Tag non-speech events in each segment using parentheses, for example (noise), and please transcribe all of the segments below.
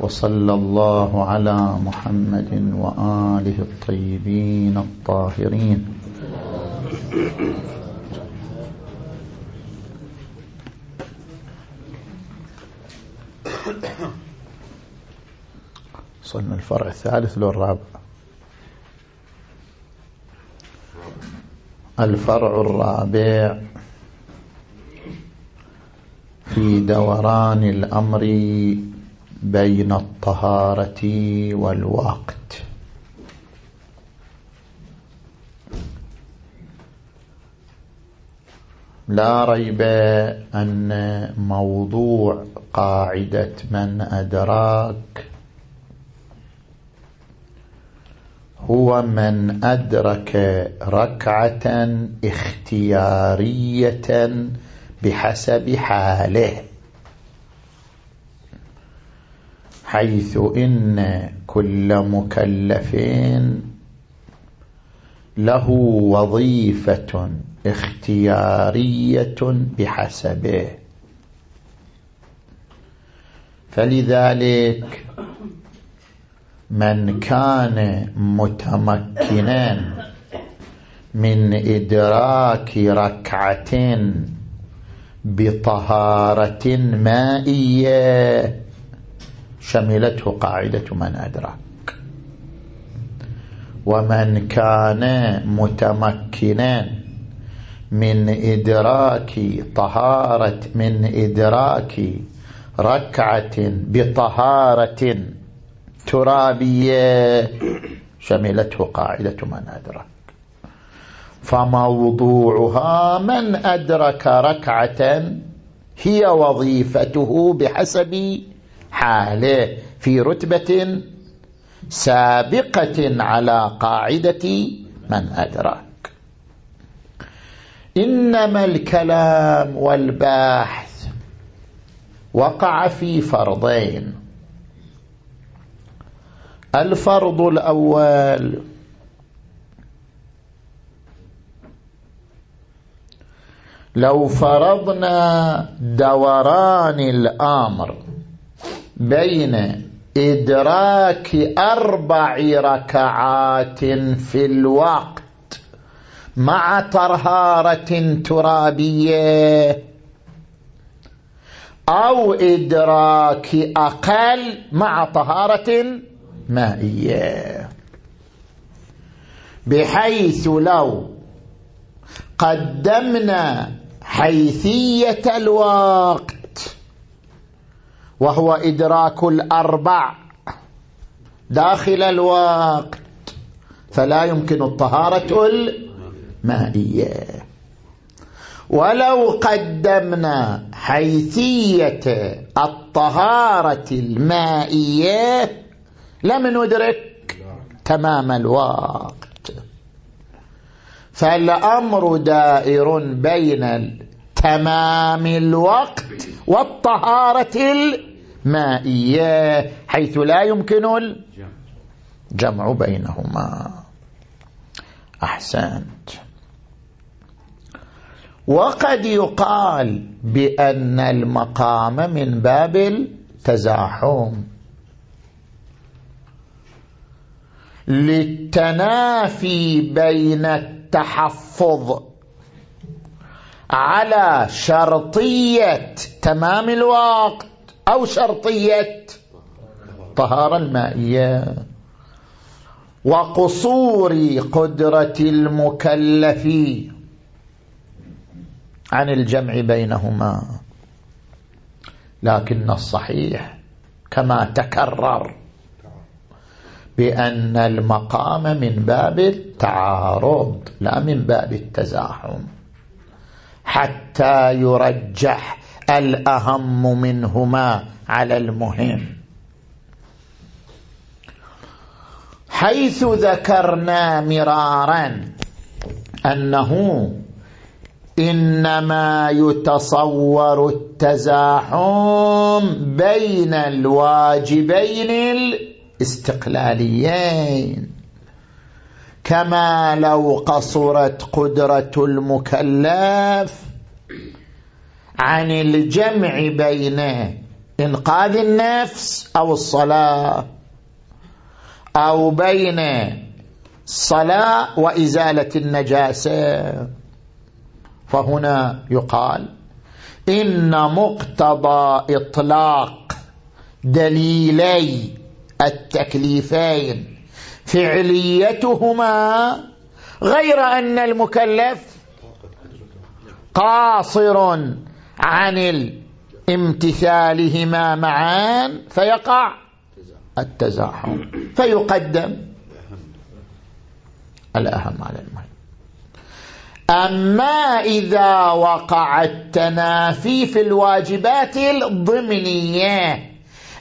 وصلى الله على محمد وآله الطيبين الطاهرين. صلنا الفرع الثالث لو الرابع الفرع الرابع في دوران الأمر بين الطهارة والوقت. لا ريب أن موضوع قاعدة من أدراك هو من أدرك ركعة اختيارية بحسب حاله. حيث إن كل مكلف له وظيفة اختيارية بحسبه. فلذلك من كان متمكنا من إدراك ركعة بطهارة مائية شملته قاعدة من أدرك ومن كان متمكنا من إدراك طهارة من إدراك ركعة بطهارة ترابية شملته قاعدة من أدرك فموضوعها من أدرك ركعة هي وظيفته بحسب حالة في رتبة سابقة على قاعدة من أدرك إنما الكلام والباحث وقع في فرضين. الفرض الأول لو فرضنا دوران الأمر بين إدراك أربع ركعات في الوقت مع طرهارة ترابية أو إدراك أقل مع طهارة مائية. بحيث لو قدمنا حيثية الوقت وهو إدراك الأربع داخل الوقت. فلا يمكن الطهارة المائية. ولو قدمنا حيثية الطهارة المائية لم ندرك تمام الوقت. فالأمر دائر بين تمام الوقت والطهارة المائية حيث لا يمكن الجمع بينهما. أحسنت. وقد يقال بأن المقام من باب التزاحم. للتنافي بين التحفظ على شرطية تمام الوقت أو شرطية طهارة المائية. وقصور قدرة المكلف عن الجمع بينهما. لكن الصحيح كما تكرر بأن المقام من باب التعارض لا من باب التزاحم. حتى يرجح الأهم منهما على المهم. حيث ذكرنا مرارا أنه إنما يتصور التزاحم بين الواجبين الاستقلاليين. كما لو قصرت قدرة المكلف عن الجمع بين إنقاذ النفس أو الصلاة أو بين الصلاة وإزالة النجاسة. فهنا يقال إن مقتضى إطلاق دليلي التكليفين فعليتهما غير أن المكلف قاصر عن امتثالهما معا فيقع التزاحم فيقدم. الأهم على المهم. أما إذا وقع التنافي في الواجبات الضمنية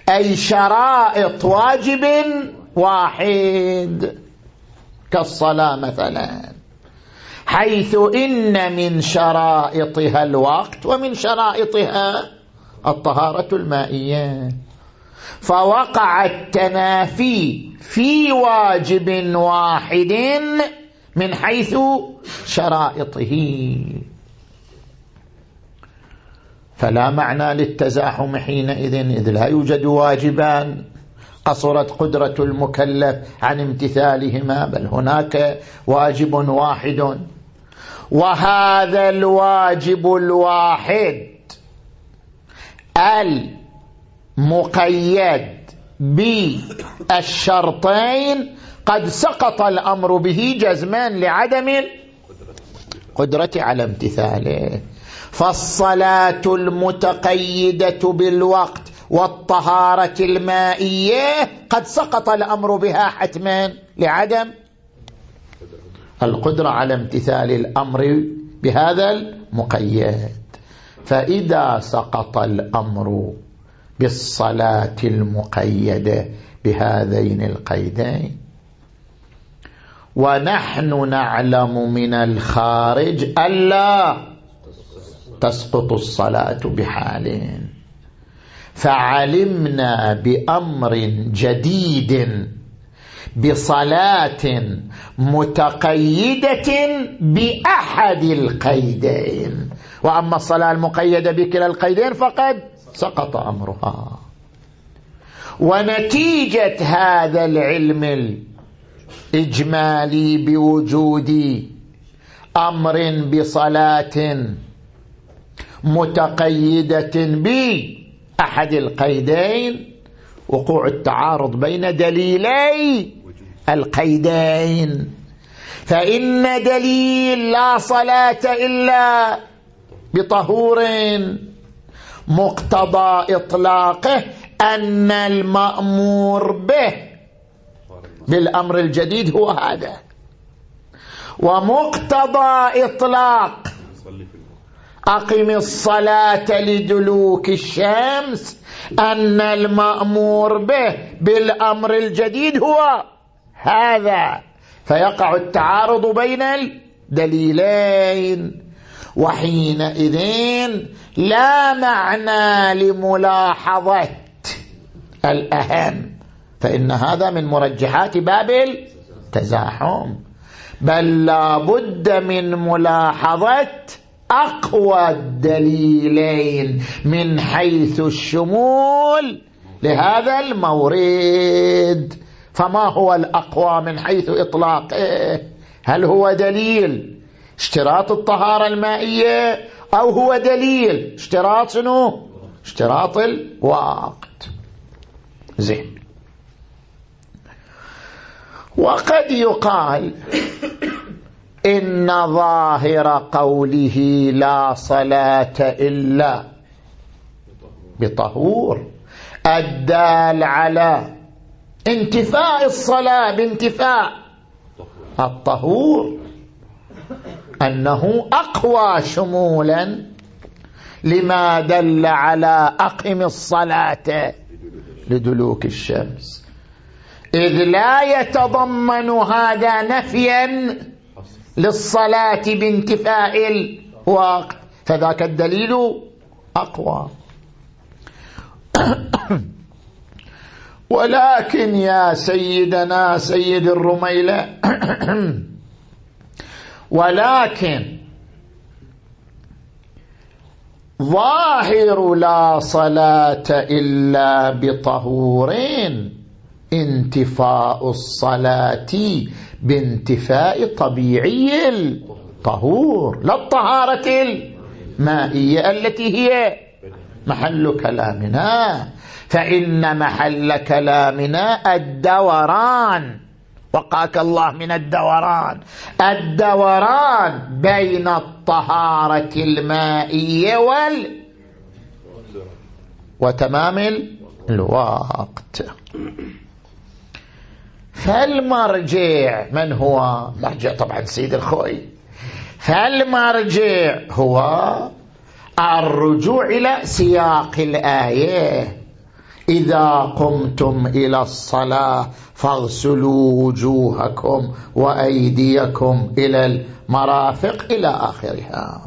أي شرائط واجب واحد كالصلاة مثلا. حيث إن من شرائطها الوقت ومن شرائطها الطهارة المائية. فوقع التنافي في واجب واحد من حيث شرائطه. فلا معنى للتزاحم حينئذ إذ لا يوجد واجبان. قصرت قدرة المكلف عن امتثالهما بل هناك واجب واحد وهذا الواجب الواحد. المقيد بالشرطين قد سقط الأمر به جزما لعدم القدرة على امتثاله. فالصلاة المتقيدة بالوقت والطهارة المائية قد سقط الأمر بها حتما لعدم القدرة على امتثال الأمر بهذا المقيد. فإذا سقط الأمر بالصلاة المقيدة بهذين القيدين ونحن نعلم من الخارج ألا تسقط الصلاة بحال. فعلمنا بأمر جديد بصلاة متقيدة بأحد القيدين. وأما الصلاة المقيدة بكلا القيدين فقد سقط أمرها. ونتيجة هذا العلم الإجمالي بوجود أمر بصلاة متقيدة بأحد القيدين وقوع التعارض بين دليلي القيدين. فإن دليل لا صلاة إلا بطهور مقتضى إطلاقه أن المأمور به بالأمر الجديد هو هذا. ومقتضى إطلاق أقم الصلاة لدلوك الشمس أن المأمور به بالأمر الجديد هو هذا. فيقع التعارض بين الدليلين وحينئذ لا معنى لملاحظة الأهم. فإن هذا من مرجحات باب التزاحم. بل لا بد من ملاحظة أقوى الدليلين من حيث الشمول لهذا المورد. فما هو الأقوى من حيث إطلاقه؟ هل هو دليل اشتراط الطهارة المائية أو هو دليل اشتراط شنو؟ اشتراط الوقت. زين. وقد يقال إن ظاهر قوله لا صلاة إلا بطهور. الدال على انتفاء الصلاة بانتفاء الطهور. أنه أقوى شمولا لما دل على أقم الصلاة لدلوك الشمس. إذ لا يتضمن هذا نفيا للصلاة بانتفاء الوقت. فذاك الدليل أقوى. (coughs) ولكن يا سيدنا سيد الرميلة (coughs) ولكن ظاهر لا صلاة إلا بطهورين. انتفاء الصلاة بانتفاء طبيعي الطهور لا الطهارة المائية التي هي محل كلامنا. فإن محل كلامنا الدوران وقاك الله من الدوران. الدوران بين الطهارة المائية وال وتمام الوقت. فالمرجع من هو؟ مرجع طبعا سيد الخوي. فالمرجع هو الرجوع إلى سياق الآية. إذا قمتم إلى الصلاة فاغسلوا وجوهكم وأيديكم إلى المرافق إلى آخرها.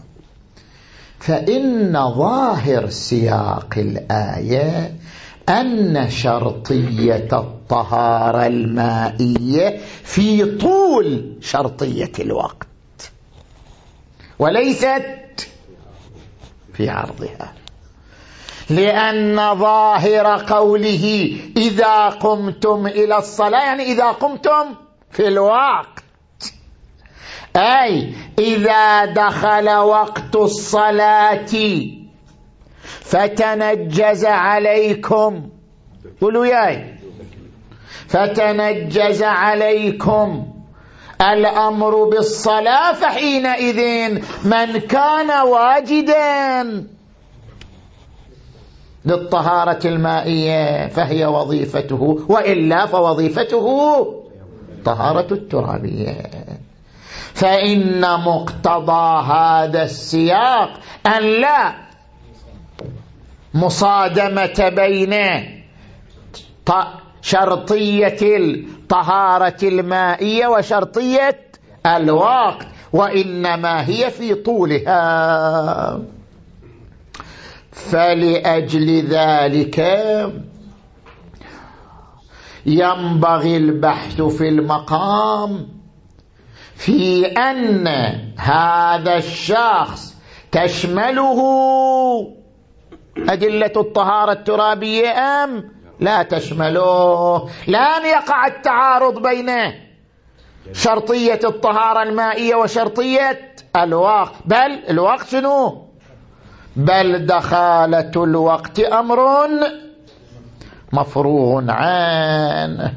فإن ظاهر سياق الآية أن شرطية الطهارة المائية في طول شرطية الوقت. وليست في عرضها. لأن ظاهر قوله إذا قمتم إلى الصلاة يعني إذا قمتم في الوقت. أي إذا دخل وقت الصلاة فتنجز عليكم. قولوا ياي. فتنجز عليكم الأمر بالصلاة فحينئذ من كان واجدا للطهارة المائية فهي وظيفته وإلا فوظيفته طهارة الترابية. فإن مقتضى هذا السياق أن لا مصادمة بين شرطية الطهارة المائية وشرطية الوقت وإنما هي في طولها. فلأجل ذلك ينبغي البحث في المقام في أن هذا الشخص تشمله أدلة الطهارة الترابية أم لا تشمله لن يقع التعارض بين شرطية الطهارة المائية وشرطية الوقت. بل الوقت شنو؟ بل دخالة الوقت أمر مفروغ عنه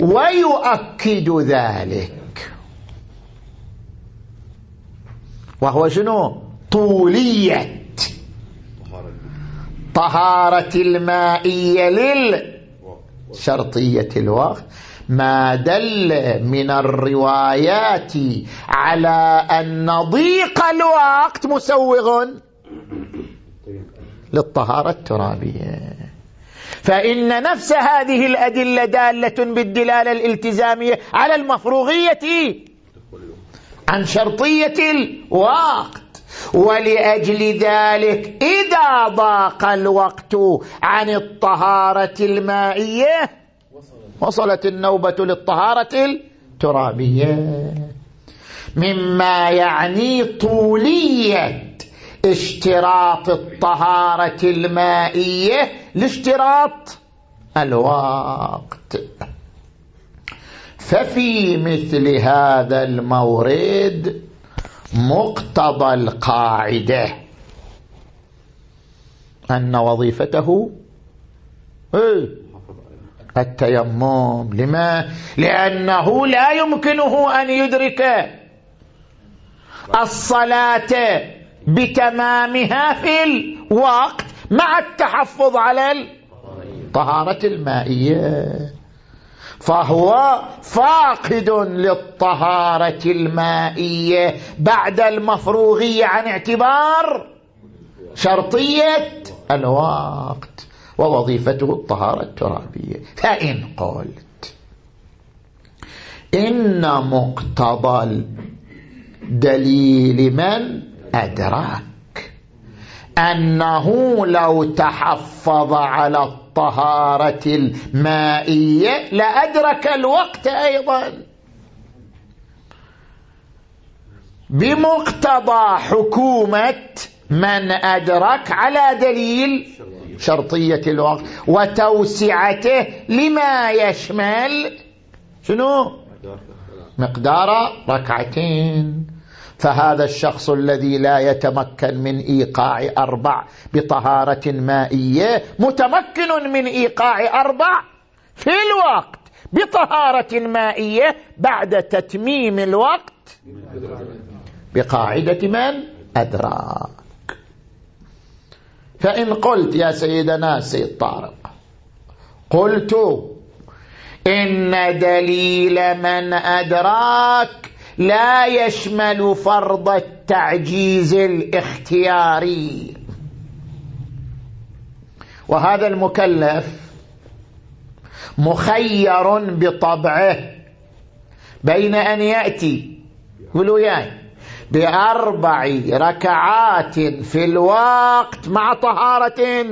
ويؤكد ذلك. وهو شنو؟ طولية. طهارة المائية للشرطية الوقت ما دل من الروايات على أن ضيق الوقت مسوغ للطهارة الترابية. فإن نفس هذه الأدلة دالة بالدلالة الالتزامية على المفروغية عن شرطية الوقت. ولأجل ذلك إذا ضاق الوقت عن الطهارة المائية وصلت النوبة للطهارة الترابية. مما يعني طولية اشتراط الطهارة المائية لاشتراط الوقت. ففي مثل هذا المورد مقتضى القاعدة. أن وظيفته إيه؟ التيمم. لما؟ لأنه لا يمكنه أن يدرك الصلاة بتمامها في الوقت مع التحفظ على الطهارة المائية. فهو فاقد للطهارة المائية بعد المفروغية عن اعتبار شرطية الوقت ووظيفته الطهارة الترابية. فإن قلت إن مقتضى الدليل من أدرك أنه لو تحفظ على الطهارة المائية. لأدرك الوقت أيضا. بمقتضى حكومة من أدرك على دليل شرطية الوقت وتوسعته لما يشمل شنو؟ مقدار ركعتين. فهذا الشخص الذي لا يتمكن من إيقاع أربع بطهارة مائية متمكن من إيقاع أربع في الوقت بطهارة مائية بعد تتميم الوقت بقاعدة من أدراك. فإن قلت يا سيدنا سيد طارق قلت إن دليل من أدراك لا يشمل فرض التعجيز الاختياري. وهذا المكلف مخير بطبعه بين أن يأتي قولوا بأربع ركعات في الوقت مع طهارة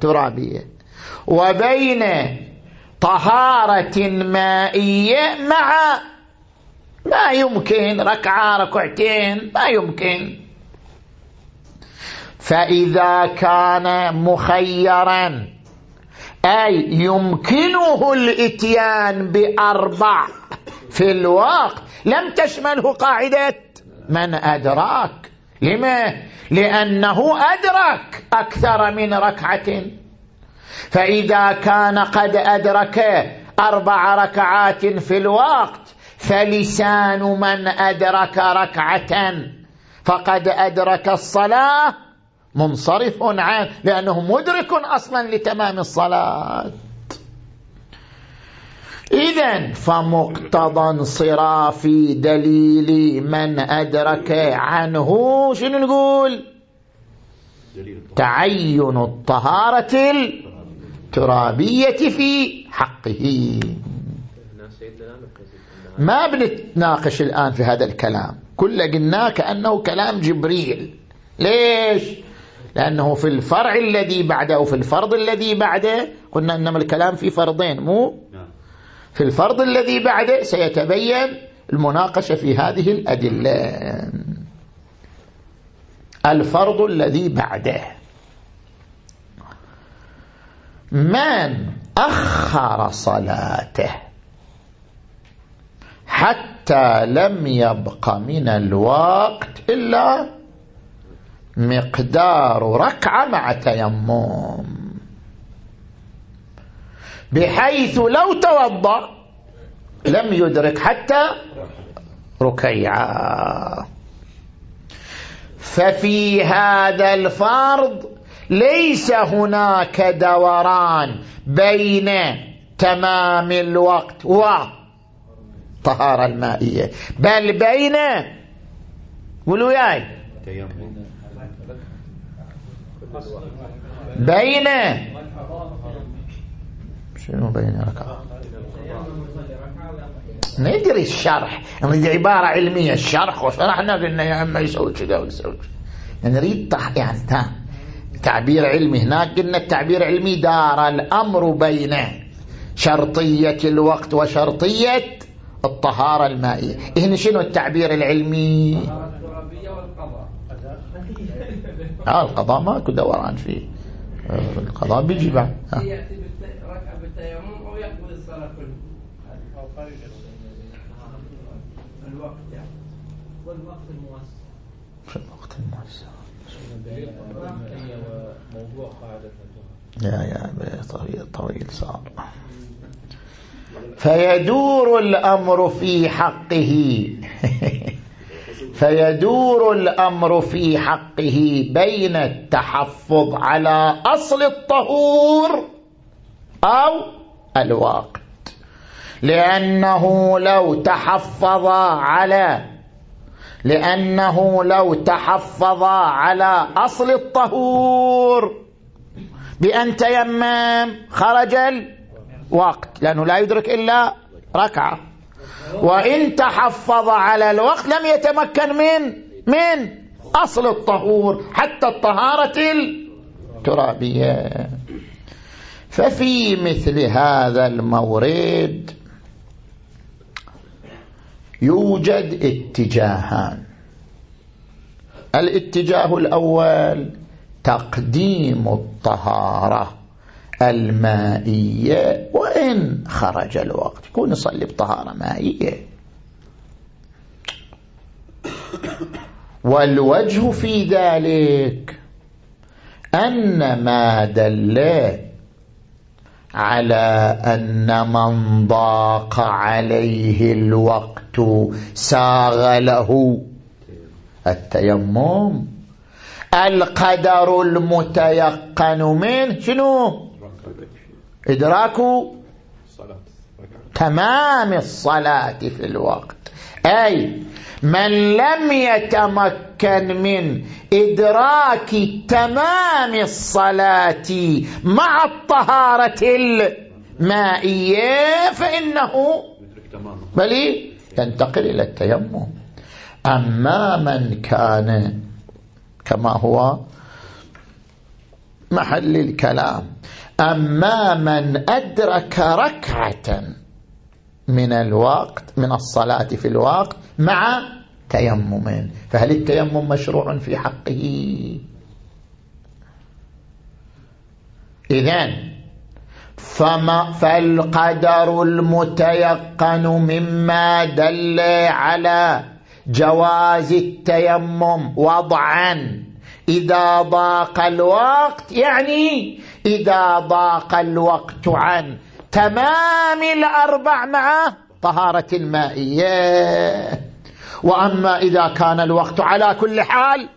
ترابية وبين طهارة مائية مع ما يمكن ركعة ركعتين ما يمكن. فإذا كان مخيرا أي يمكنه الإتيان بأربع في الوقت لم تشمله قاعدة. من أدراك؟ لما؟ لأنه أدرك أكثر من ركعة. فإذا كان قد أدرك أربع ركعات في الوقت فلسان من أدرك ركعة فقد أدرك الصلاة منصرف عنه لأنه مدرك أصلا لتمام الصلاة. إذا فمقتضى انصراف دليل من أدرك عنه شنو نقول؟ تعين الطهارة الترابية في حقه. ما بنتناقش الآن في هذا الكلام. كل قلنا كأنه كلام جبريل. ليش؟ لأنه في الفرع الذي بعده وفي الفرض الذي بعده قلنا إنما الكلام في فرضين مو؟ في الفرض الذي بعده سيتبين المناقشة في هذه الأدلة. الفرض الذي بعده. من أخر صلاته؟ حتى لم يبق من الوقت إلا مقدار ركعة مع تيمم. بحيث لو توضأ لم يدرك حتى ركيعا ففي هذا الفرض ليس هناك دوران بين تمام الوقت والطهارة المائية. بل بين قولوا ياي بين شنو بين ركعة. ندري الشرح. نريد عبارة علمية الشرح وشرحنا قلنا يا عم يسوي كذا ويسوي نريد يعني تعبير علمي هناك قلنا التعبير العلمي دار الأمر بين شرطية الوقت وشرطية الطهارة المائية. هنا شنو التعبير العلمي؟ آه القضاء ما كو دوران فيه. القضاء بيجي بعد. يأتي بالتيمم أو يقبل الصلاة كلها الوقت يعني والوقت الموسع الوقت الموسع يا يا طويل طويل صار فيدور الأمر في حقه. (laughs) فيدور الأمر في حقه بين التحفظ على أصل الطهور أو الوقت. لأنه لو تحفظ على لأنه لو تحفظ على أصل الطهور بأن تيمم خرج الوقت لأنه لا يدرك إلا ركعة. وإن تحفظ على الوقت لم يتمكن من من أصل الطهور حتى الطهارة الترابية. ففي مثل هذا المورد يوجد اتجاهان. الاتجاه الأول تقديم الطهارة. المائية وإن خرج الوقت. يكون يصلي بطهارة مائية. والوجه في ذلك أن ما دل على أن من ضاق عليه الوقت ساغ له التيمم. القدر المتيقن منه شنو؟ إدراك تمام الصلاة في الوقت. أي من لم يتمكن من إدراك تمام الصلاة مع الطهارة المائية فإنه بل ينتقل إلى التيمم. أما من كان كما هو محل الكلام أما من أدرك ركعة من الوقت من الصلاة في الوقت مع تيمم. فهل التيمم مشروع في حقه؟ إذن فما فالقدر المتيقن مما دل على جواز التيمم وضعا. إذا ضاق الوقت يعني إذا ضاق الوقت عن تمام الأربع مع طهارة مائية وأما إذا كان الوقت على كل حال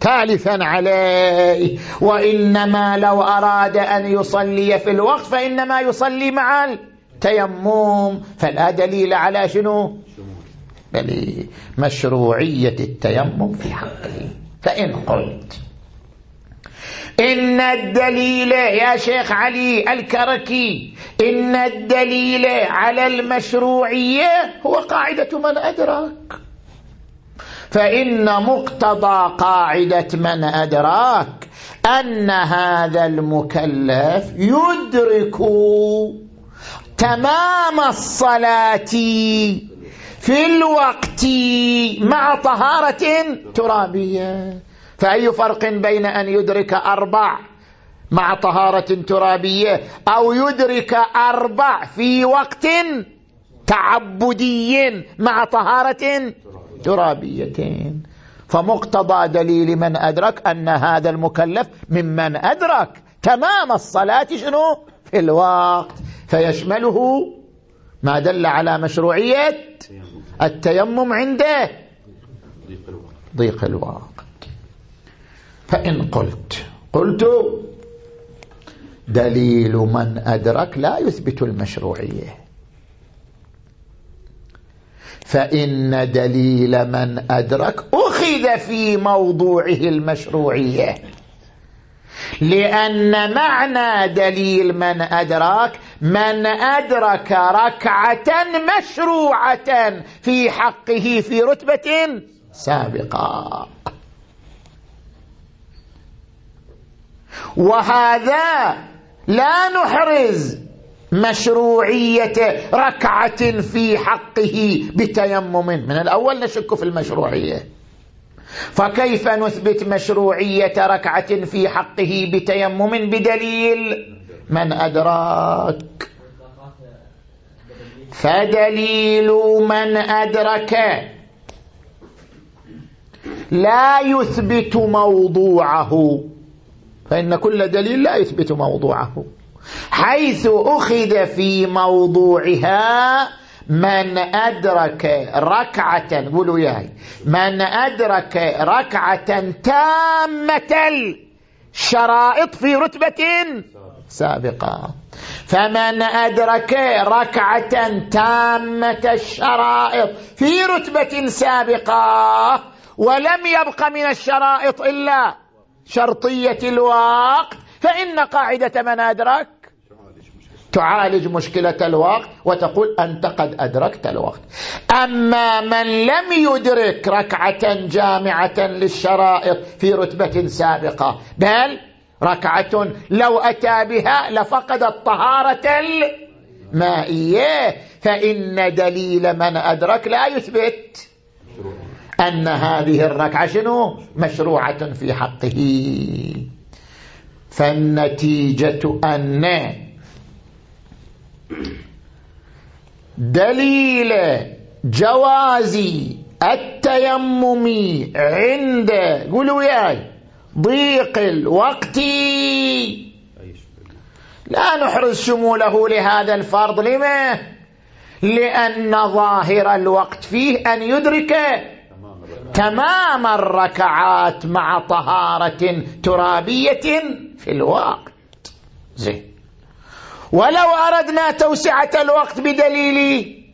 تالفا عليه. وإنما لو أراد أن يصلي في الوقت فإنما يصلي مع التيمم. فلا دليل على شنو؟ بل مشروعية التيمم في حقه. فإن قلت إن الدليل يا شيخ علي الكركي إن الدليل على المشروعية هو قاعدة من أدرك فإن مقتضى قاعدة من أدراك أن هذا المكلف يدرك تمام الصلاة في الوقت مع طهارة ترابية. فأي فرق بين أن يدرك أربع مع طهارة ترابية أو يدرك أربع في وقت تعبدي مع طهارة ترابية فمقتضى دليل من أدرك أن هذا المكلف ممن أدرك تمام الصلاة شنو؟ في الوقت. فيشمله ما دل على مشروعية التيمم عنده. ضيق الوقت. فإن قلت. قلت دليل من أدرك لا يثبت المشروعية. فإن دليل من أدرك أخذ في موضوعه المشروعية. لأن معنى دليل من أدرك من أدرك ركعة مشروعة في حقه في رتبة سابقة. وهذا لا نحرز مشروعية ركعة في حقه بتيمم. من الأول نشك في المشروعية. فكيف نثبت مشروعية ركعة في حقه بتيمم بدليل من أدراك؟ فدليل من أدرك. لا يثبت موضوعه. فإن كل دليل لا يثبت موضوعه. حيث أخذ في موضوعها من أدرك ركعة قولوا ياي من أدرك ركعة تامة الشرائط في رتبة سابقة. فمن أدرك ركعة تامة الشرائط في رتبة سابقة ولم يبق من الشرائط إلا شرطية الوقت. فإن قاعدة من أدرك تعالج مشكلة الوقت وتقول أنت قد أدركت الوقت. أما من لم يدرك ركعة جامعة للشرائط في رتبة سابقة بل ركعة لو أتى بها لفقد الطهارة المائية فإن دليل من أدرك لا يثبت. أن هذه الركعة شنو؟ مشروعة في حقه. فالنتيجة أن دليل جواز التيمم عند قولوا وياي ضيق الوقت. لا نحرز شموله لهذا الفرض لما لأن ظاهر الوقت فيه أن يدرك تمام الركعات مع طهارة ترابية في الوقت. زين. ولو أردنا توسعة الوقت بدليل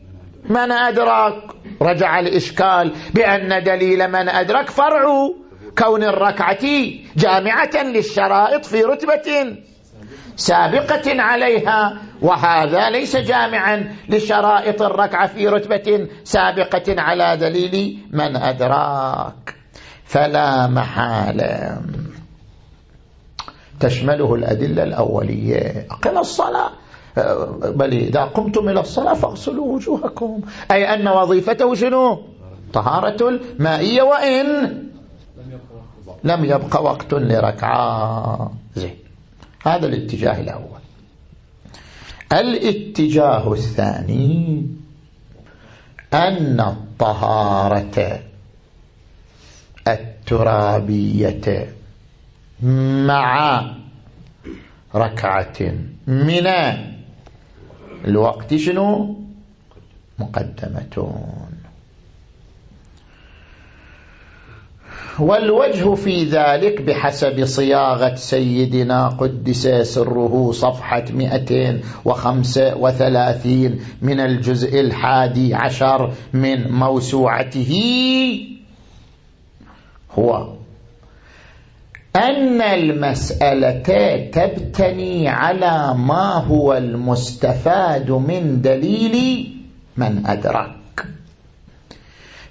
من أدرك رجع الإشكال بأن دليل من أدرك فرع كون الركعة جامعة للشرائط في رتبة. سابقة عليها وهذا ليس جامعا لشرائط الركعة في رتبة سابقة على دليل من أدراك. فلا محالة. تشمله الأدلة الأولية. أقل الصلاة. بل إذا قمتم إلى الصلاة فاغسلوا وجوهكم. أي أن وظيفته شنو؟ طهارة المائية وإن لم يبقى وقت لركعة. زين. هذا الاتجاه الأول. الاتجاه الثاني أن الطهارة الترابية مع ركعة من الوقت شنو؟ مقدمة. والوجه في ذلك بحسب صياغة سيدنا قدس سره صفحة 235 من الجزء الحادي عشر من موسوعته. هو أن المسألة تبتني على ما هو المستفاد من دليل من أدرك.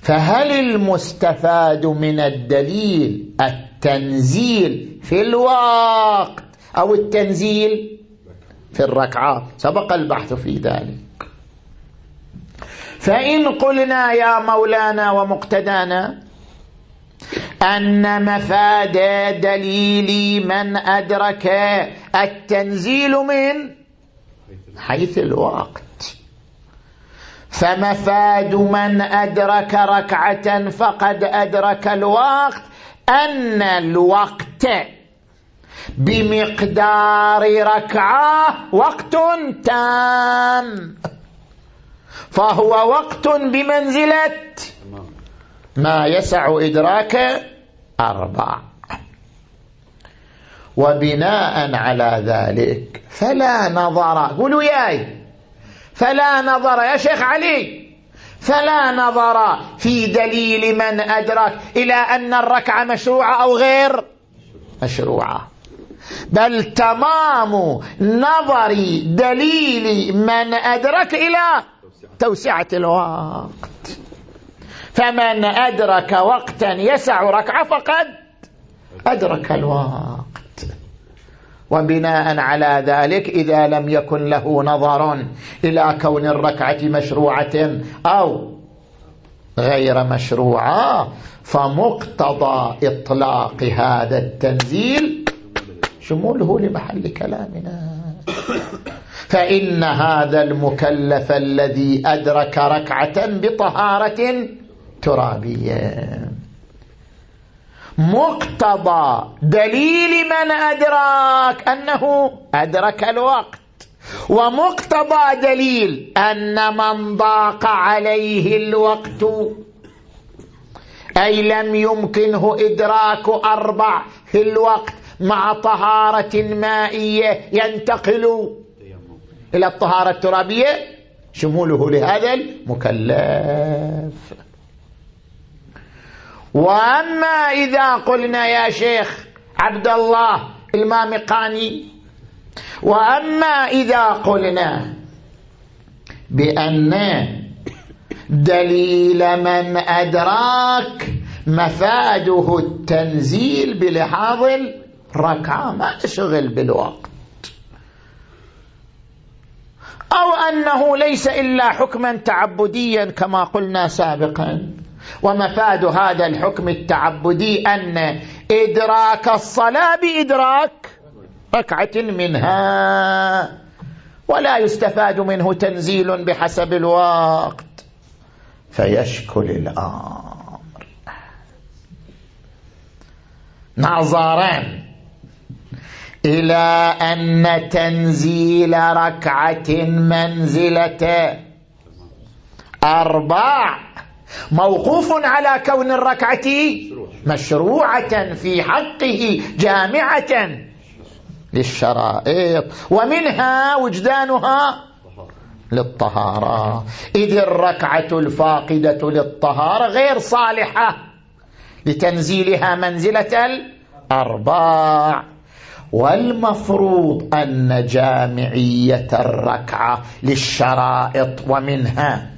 فهل المستفاد من الدليل التنزيل في الوقت أو التنزيل في الركعات؟ سبق البحث في ذلك. فإن قلنا يا مولانا ومقتدانا أن مفاد دليل من أدرك التنزيل من حيث الوقت. فمفاد من أدرك ركعة فقد أدرك الوقت أن الوقت بمقدار ركعة وقت تام. فهو وقت بمنزلة ما يسع إدراك أربع. وبناء على ذلك فلا نظر. قولوا ياي. فلا نظر يا شيخ علي. فلا نظر في دليل من أدرك إلى أن الركعة مشروعة أو غير مشروعة. بل تمام نظر دليل من أدرك إلى توسعة الوقت. فمن أدرك وقتا يسع ركعة فقد أدرك الوقت. وبناء على ذلك إذا لم يكن له نظر إلى كون الركعة مشروعة أو غير مشروعة فمقتضى إطلاق هذا التنزيل شموله لمحل كلامنا. فإن هذا المكلف الذي أدرك ركعة بطهارة ترابية. مقتضى دليل من أدراك أنه أدرك الوقت. ومقتضى دليل أن من ضاق عليه الوقت أي لم يمكنه إدراك أربع في الوقت مع طهارة مائية ينتقل إلى الطهارة الترابية شموله لهذا المكلف. وأما إذا قلنا يا شيخ عبد الله المامقاني وأما إذا قلنا بأن دليل من أدراك مفاده التنزيل بلحاظ الركعة ما تشغل بالوقت. أو أنه ليس إلا حكما تعبديا كما قلنا سابقا. ومفاد هذا الحكم التعبدي أن إدراك الصلاة بإدراك ركعة منها ولا يستفاد منه تنزيل بحسب الوقت فيشكل الأمر. نظرا إلى أن تنزيل ركعة منزلة أربع موقوف على كون الركعة مشروعة في حقه جامعة للشرائط. ومنها وجدانها للطهارة. إذ الركعة الفاقدة للطهارة غير صالحة لتنزيلها منزلة الأرباع. والمفروض أن جامعية الركعة للشرائط ومنها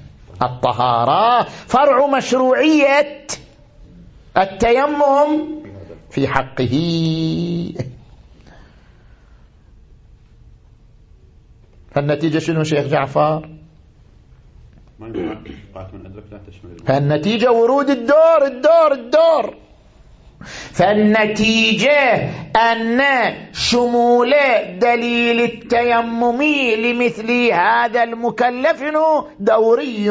الطهارة. فرع مشروعية التيمم في حقه. فالنتيجة شنو شيخ جعفر؟ فالنتيجة ورود الدور الدور الدور. فالنتيجة أن شمول دليل التيمم لمثل هذا المكلف دوري.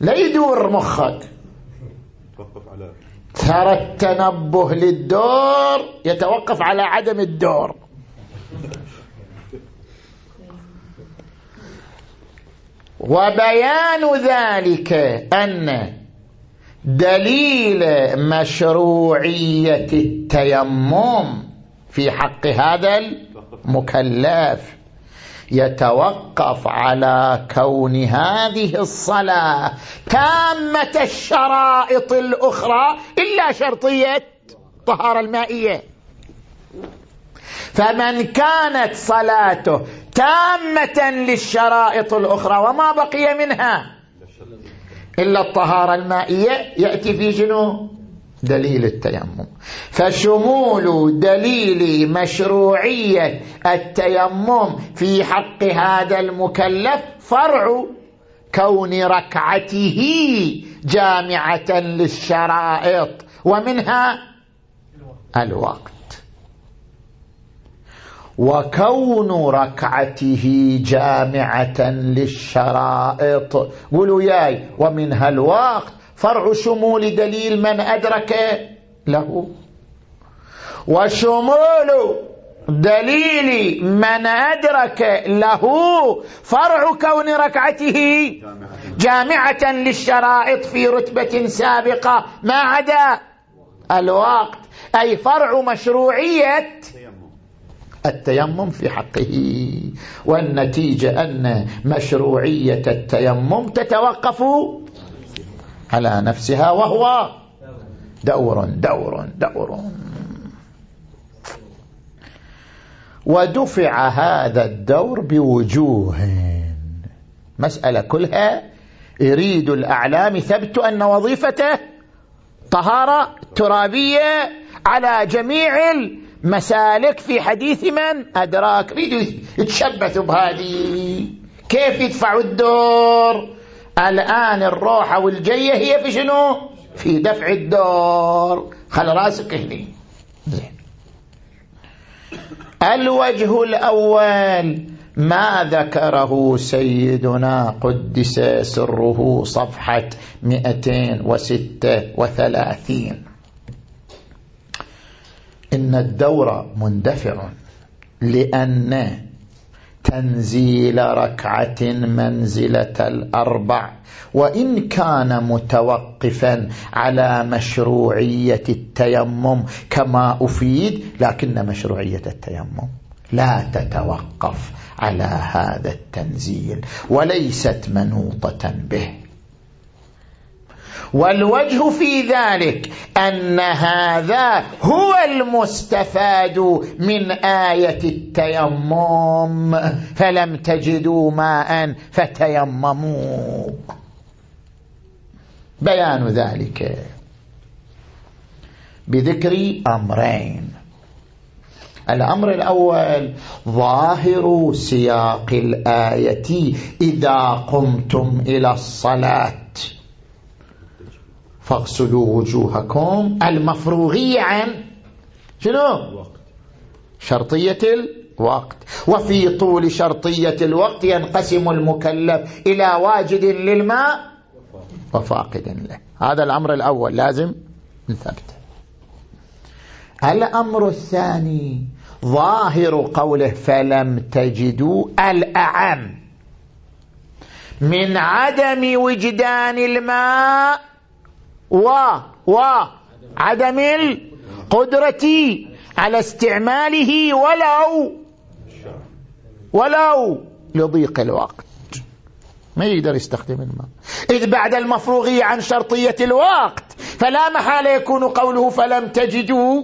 لا يدور مخك. ترى التنبه للدور يتوقف على عدم الدور. وبيان ذلك أن دليل مشروعية التيمم في حق هذا المكلف يتوقف على كون هذه الصلاة تامة الشرائط الأخرى إلا شرطية طهارة المائية. فمن كانت صلاته تامة للشرائط الأخرى وما بقي منها إلا الطهارة المائية يأتي في شنو؟ دليل التيمم. فشمول دليل مشروعية التيمم في حق هذا المكلف فرع كون ركعته جامعة للشرائط ومنها الوقت. وكون ركعته جامعة للشرائط. قولوا ياي ومنها الوقت فرع شمول دليل من أدرك له. وشمول دليل من أدرك له فرع كون ركعته جامعة للشرائط في رتبة سابقة. ما عدا الوقت أي فرع مشروعية التيمم في حقه. والنتيجة أن مشروعية التيمم تتوقف على نفسها وهو دور دور دور. ودفع هذا الدور بوجوه. مسألة كلها يريد الأعلام ثبت أن وظيفته طهارة ترابية على جميع مسالك في حديث من؟ أدراك. يريدوا يتشبثوا بهذه. كيف يدفعوا الدور؟ الآن الروحة والجية هي في شنو؟ في دفع الدور. خل راسك هني. زين. الوجه الأول. ما ذكره سيدنا قدس سره صفحة 236 إن الدور مندفع لأن تنزيل ركعة منزلة الأربع وإن كان متوقفا على مشروعية التيمم كما أفيد لكن مشروعية التيمم لا تتوقف على هذا التنزيل وليست منوطة به. والوجه في ذلك أن هذا هو المستفاد من آية التيمم. فلم تجدوا ماء فتيمموا بيان ذلك بذكر أمرين. الأمر الأول ظاهر سياق الآية إذا قمتم إلى الصلاة. فاغسلوا وجوهكم. المفروغية عن شنو؟ شرطية الوقت. وفي طول شرطية الوقت ينقسم المكلف إلى واجد للماء وفاقد له. هذا الأمر الأول لازم نثبته الأمر الثاني ظاهر قوله فلم تجدوا الأعم. من عدم وجدان الماء و و عدم القدرة على استعماله ولو ولو لضيق الوقت. ما يقدر يستخدم الماء. إذ بعد المفروغية عن شرطية الوقت فلا محال يكون قوله فلم تجدوا.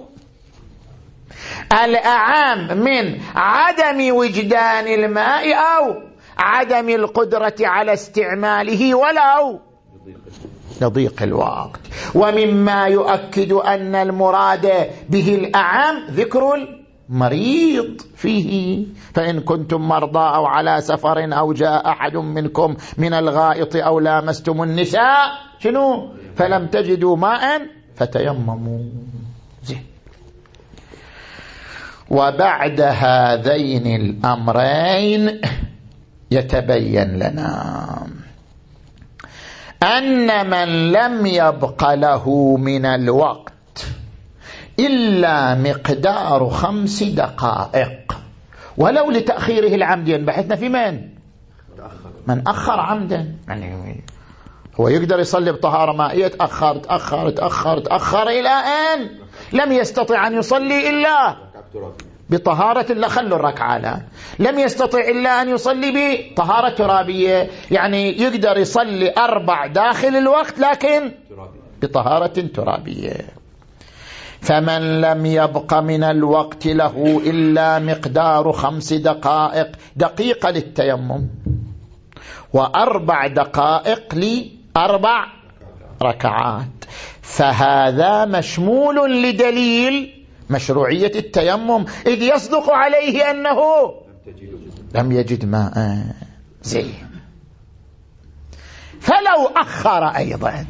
الأعام من عدم وجدان الماء أو عدم القدرة على استعماله ولو. لضيق الوقت. ومما يؤكد أن المراد به الأعام ذكر المريض فيه. فإن كنتم مرضى أو على سفر أو جاء أحد منكم من الغائط أو لامستم النساء شنو؟ فلم تجدوا ماء فتيمموا. زين. وبعد هذين الأمرين يتبين لنا. أن من لم يبق له من الوقت إلا مقدار خمس دقائق. ولو لتأخيره العمدي بحثنا في من؟ من أخر عمدا. يعني هو يقدر يصلي بطهارة مائية. تأخر تأخر تأخر تأخر. إلى أن لم يستطع أن يصلي إلا بطهارة الله خلوا الركعة لا لم يستطع إلا أن يصلي بطهارة ترابية. يعني يقدر يصلي أربع داخل الوقت لكن بطهارة ترابية. فمن لم يبق من الوقت له إلا مقدار خمس دقائق دقيقة للتيمم. وأربع دقائق لأربع ركعات. فهذا مشمول لدليل مشروعية التيمم إذ يصدق عليه أنه لم يجد ماء. زين. فلو أخر أيضا.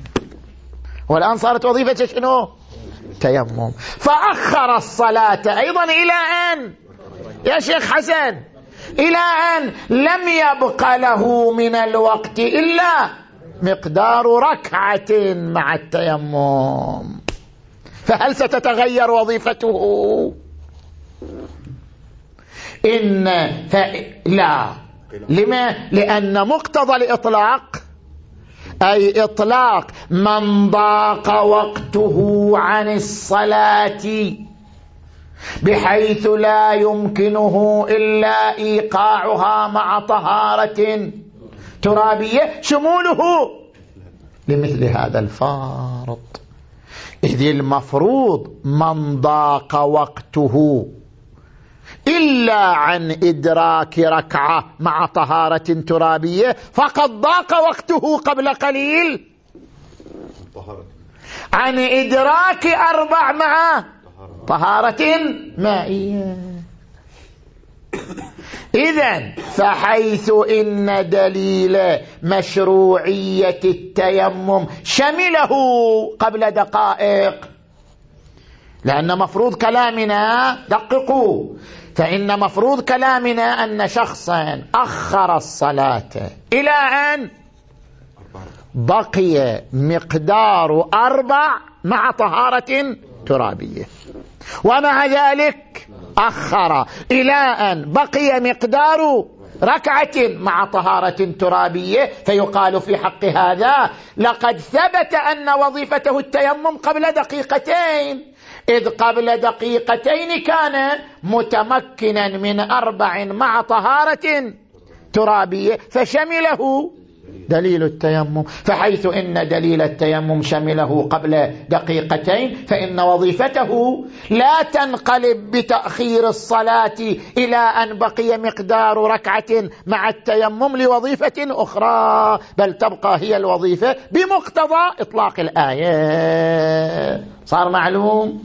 والآن صارت وظيفة شنو؟ تيمم. فأخر الصلاة أيضا إلى أن يا شيخ حسن إلى أن لم يبق له من الوقت إلا مقدار ركعة مع التيمم. فهل ستتغير وظيفته؟ إن لا. لما؟ لأن مقتضى الإطلاق أي إطلاق من ضاق وقته عن الصلاة بحيث لا يمكنه إلا إيقاعها مع طهارة ترابية شموله لمثل هذا الفارض. إذ المفروض من ضاق وقته إلا عن إدراك ركعة مع طهارة ترابية فقد ضاق وقته قبل قليل. عن إدراك أربع مع طهارة مائية. إذا فحيث إن دليل مشروعية التيمم شمله قبل دقائق. لأن مفروض كلامنا دققوا. فإن مفروض كلامنا أن شخصا أخر الصلاة إلى أن بقي مقدار أربع مع طهارة ترابية. ومع ذلك أخر إلى أن بقي مقدار ركعة مع طهارة ترابية فيقال في حق هذا لقد ثبت أن وظيفته التيمم قبل دقيقتين إذ قبل دقيقتين كان متمكنا من أربع مع طهارة ترابية فشمله دليل التيمم. فحيث إن دليل التيمم شمله قبل دقيقتين فإن وظيفته لا تنقلب بتأخير الصلاة إلى أن بقي مقدار ركعة مع التيمم لوظيفة أخرى بل تبقى هي الوظيفة بمقتضى إطلاق الآية. صار معلوم؟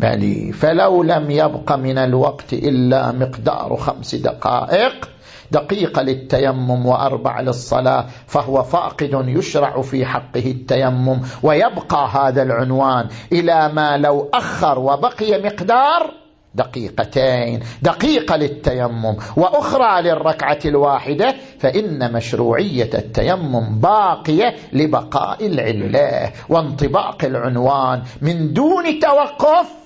بلي فلو لم يبق من الوقت إلا مقدار خمس دقائق دقيقة للتيمم وأربع للصلاة فهو فاقد يشرع في حقه التيمم ويبقى هذا العنوان إلى ما لو أخر وبقي مقدار دقيقتين دقيقة للتيمم وأخرى للركعة الواحدة فإن مشروعية التيمم باقية لبقاء العلة وانطباق العنوان من دون توقف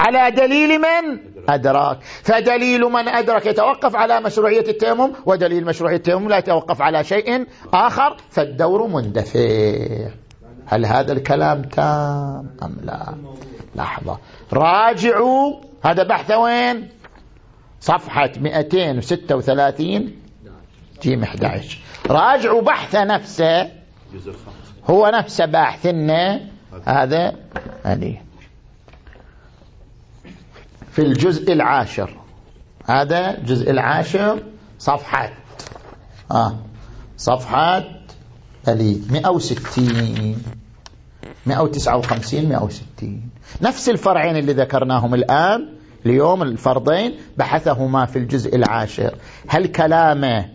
على دليل من؟ أدرك فدليل من أدرك يتوقف على مشروعية التيمم ودليل مشروعية التيمم لا يتوقف على شيء آخر فالدور مندفع. هل هذا الكلام تام أم لا؟ لحظة. راجعوا. هذا بحث وين؟ صفحة 236 جيم 11 راجعوا بحث نفسه. هو نفسه باحثنا. هذا هذه في الجزء العاشر. هذا الجزء العاشر صفحة آه. صفحة 160 159 160 نفس الفرعين اللي ذكرناهم الآن اليوم الفرضين بحثهما في الجزء العاشر. هل كلامه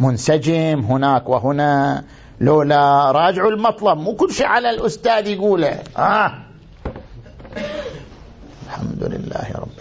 منسجم هناك وهنا؟ لولا راجعوا المطلب. مو كل شيء على الأستاذ يقوله. آه. الحمد لله رب